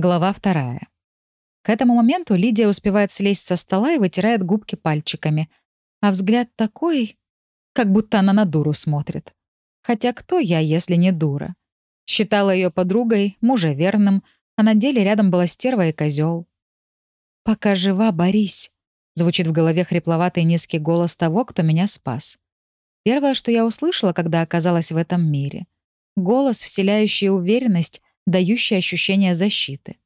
Глава вторая. К этому моменту Лидия успевает слезть со стола и вытирает губки пальчиками. А взгляд такой, как будто она на дуру смотрит. Хотя кто я, если не дура? Считала ее подругой, мужа верным, а на деле рядом была стерва и козел. «Пока жива, борись», — звучит в голове хрипловатый низкий голос того, кто меня спас. Первое, что я услышала, когда оказалась в этом мире. Голос, вселяющий уверенность, дающий ощущение защиты.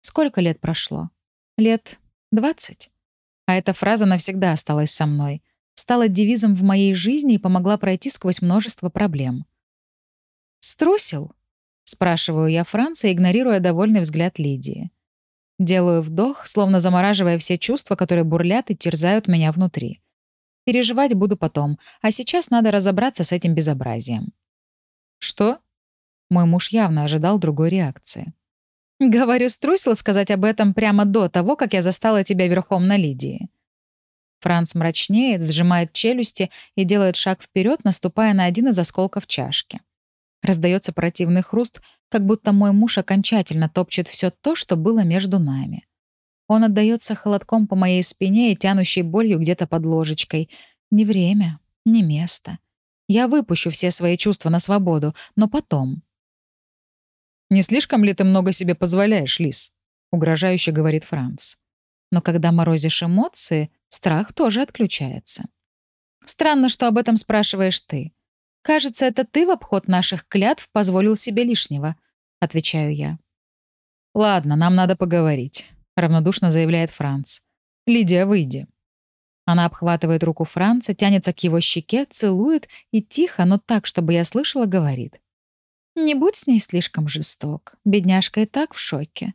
Сколько лет прошло? Лет двадцать. А эта фраза навсегда осталась со мной, стала девизом в моей жизни и помогла пройти сквозь множество проблем. «Струсил?» — спрашиваю я Франца, игнорируя довольный взгляд Лидии. Делаю вдох, словно замораживая все чувства, которые бурлят и терзают меня внутри. Переживать буду потом, а сейчас надо разобраться с этим безобразием. «Что?» Мой муж явно ожидал другой реакции. «Говорю, струсил сказать об этом прямо до того, как я застала тебя верхом на Лидии». Франц мрачнеет, сжимает челюсти и делает шаг вперед, наступая на один из осколков чашки. Раздается противный хруст, как будто мой муж окончательно топчет все то, что было между нами. Он отдается холодком по моей спине и тянущей болью где-то под ложечкой. Не время, не место. Я выпущу все свои чувства на свободу, но потом. «Не слишком ли ты много себе позволяешь, Лис?» — угрожающе говорит Франц. Но когда морозишь эмоции, страх тоже отключается. «Странно, что об этом спрашиваешь ты. Кажется, это ты в обход наших клятв позволил себе лишнего», — отвечаю я. «Ладно, нам надо поговорить», — равнодушно заявляет Франц. «Лидия, выйди». Она обхватывает руку Франца, тянется к его щеке, целует и тихо, но так, чтобы я слышала, говорит. Не будь с ней слишком жесток. Бедняжка и так в шоке.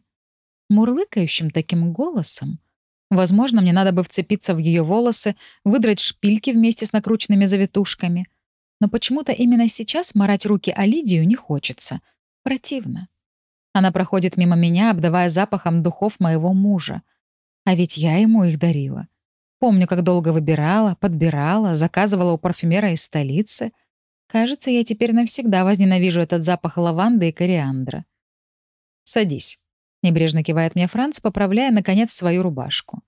Мурлыкающим таким голосом. Возможно, мне надо бы вцепиться в ее волосы, выдрать шпильки вместе с накрученными завитушками. Но почему-то именно сейчас марать руки о Лидию не хочется. Противно. Она проходит мимо меня, обдавая запахом духов моего мужа. А ведь я ему их дарила. Помню, как долго выбирала, подбирала, заказывала у парфюмера из столицы — Кажется, я теперь навсегда возненавижу этот запах лаванды и кориандра. «Садись», — небрежно кивает мне Франц, поправляя, наконец, свою рубашку.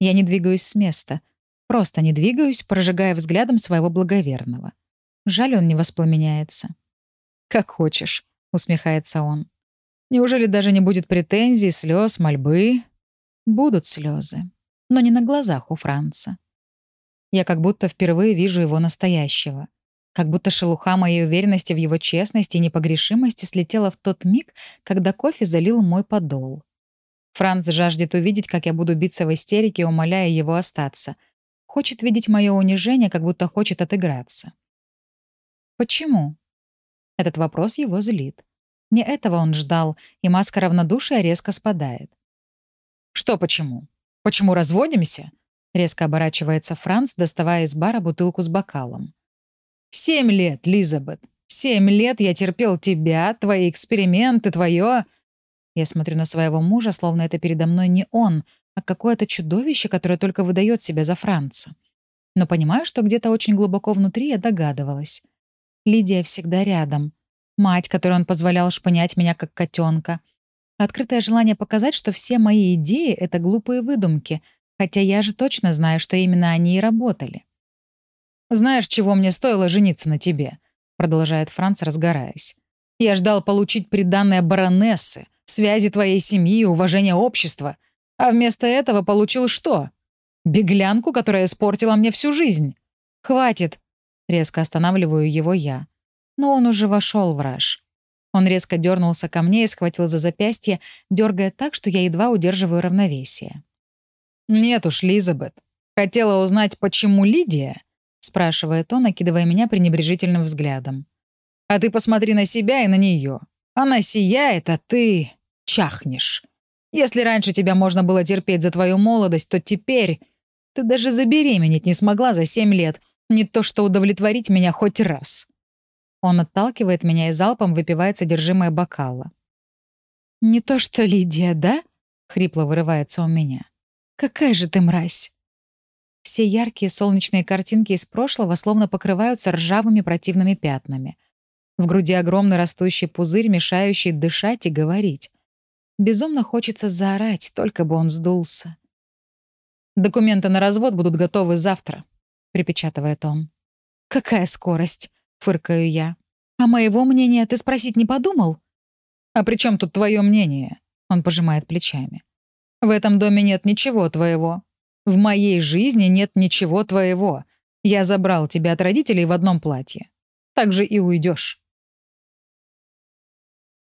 Я не двигаюсь с места. Просто не двигаюсь, прожигая взглядом своего благоверного. Жаль, он не воспламеняется. «Как хочешь», — усмехается он. «Неужели даже не будет претензий, слез, мольбы?» «Будут слезы, но не на глазах у Франца. Я как будто впервые вижу его настоящего. Как будто шелуха моей уверенности в его честности и непогрешимости слетела в тот миг, когда кофе залил мой подол. Франц жаждет увидеть, как я буду биться в истерике, умоляя его остаться. Хочет видеть мое унижение, как будто хочет отыграться. Почему? Этот вопрос его злит. Не этого он ждал, и маска равнодушия резко спадает. «Что почему? Почему разводимся?» Резко оборачивается Франц, доставая из бара бутылку с бокалом. Семь лет, Лизабет. Семь лет я терпел тебя, твои эксперименты, твое...» Я смотрю на своего мужа, словно это передо мной не он, а какое-то чудовище, которое только выдает себя за Франца. Но понимаю, что где-то очень глубоко внутри я догадывалась. Лидия всегда рядом. Мать, которой он позволял шпынять меня как котенка. Открытое желание показать, что все мои идеи — это глупые выдумки, хотя я же точно знаю, что именно они и работали. «Знаешь, чего мне стоило жениться на тебе?» — продолжает Франц, разгораясь. «Я ждал получить приданное баронессы, связи твоей семьи, уважение общества. А вместо этого получил что? Беглянку, которая испортила мне всю жизнь. Хватит!» Резко останавливаю его я. Но он уже вошел в раж. Он резко дернулся ко мне и схватил за запястье, дергая так, что я едва удерживаю равновесие. «Нет уж, Лизабет. Хотела узнать, почему Лидия спрашивает он, окидывая меня пренебрежительным взглядом. «А ты посмотри на себя и на нее. Она сияет, а ты чахнешь. Если раньше тебя можно было терпеть за твою молодость, то теперь ты даже забеременеть не смогла за семь лет, не то что удовлетворить меня хоть раз». Он отталкивает меня и залпом выпивает содержимое бокала. «Не то что Лидия, да?» — хрипло вырывается у меня. «Какая же ты мразь!» Все яркие солнечные картинки из прошлого словно покрываются ржавыми противными пятнами. В груди огромный растущий пузырь, мешающий дышать и говорить. Безумно хочется заорать, только бы он сдулся. «Документы на развод будут готовы завтра», — припечатывает он. «Какая скорость?» — фыркаю я. «А моего мнения ты спросить не подумал?» «А при чем тут твое мнение?» — он пожимает плечами. «В этом доме нет ничего твоего. В моей жизни нет ничего твоего. Я забрал тебя от родителей в одном платье. Так же и уйдешь.